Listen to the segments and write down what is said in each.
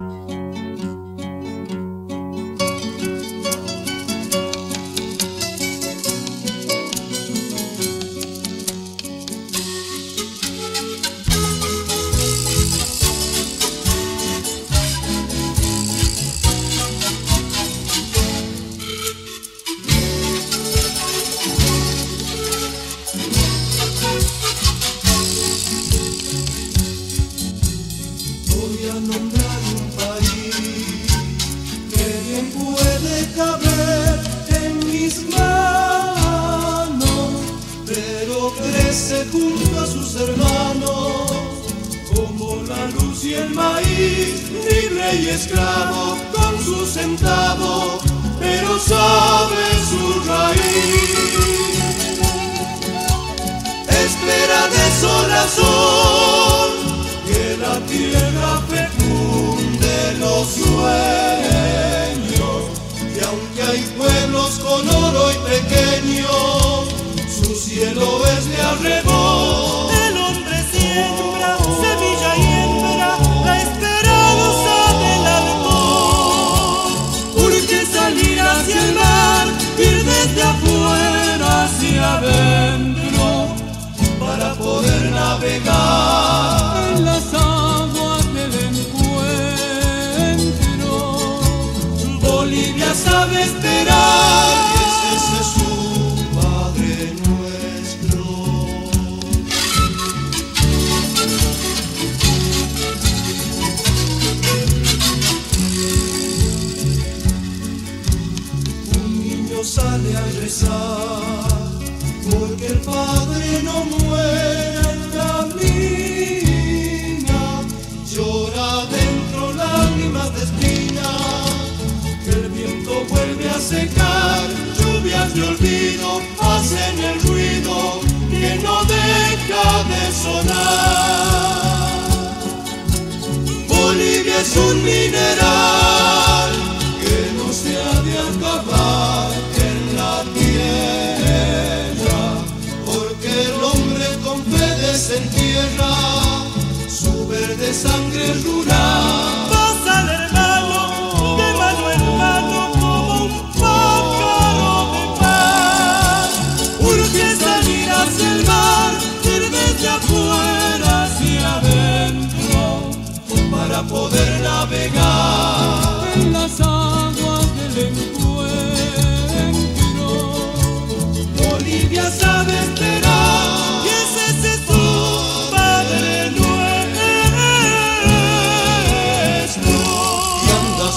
you Se junto a sus hermanos, como la luz y el maíz, libre y esclavo, con su centavo, pero sabe le arrebol. sale a rezar, porque el Padre no muere en la mina, llora dentro lágrimas de espina, que el viento vuelve a secar, lluvias de olvido hacen el ruido que no deja de sonar. Bolivia es un mineral que no se ha de acabar. raíz en tierra, su verde sangre rural. Pasa al hermano, de mano en mano, como un pájaro de mar. Urge salir hacia el mar, ir afuera hacia adentro, para poder navegar.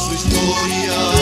sua história.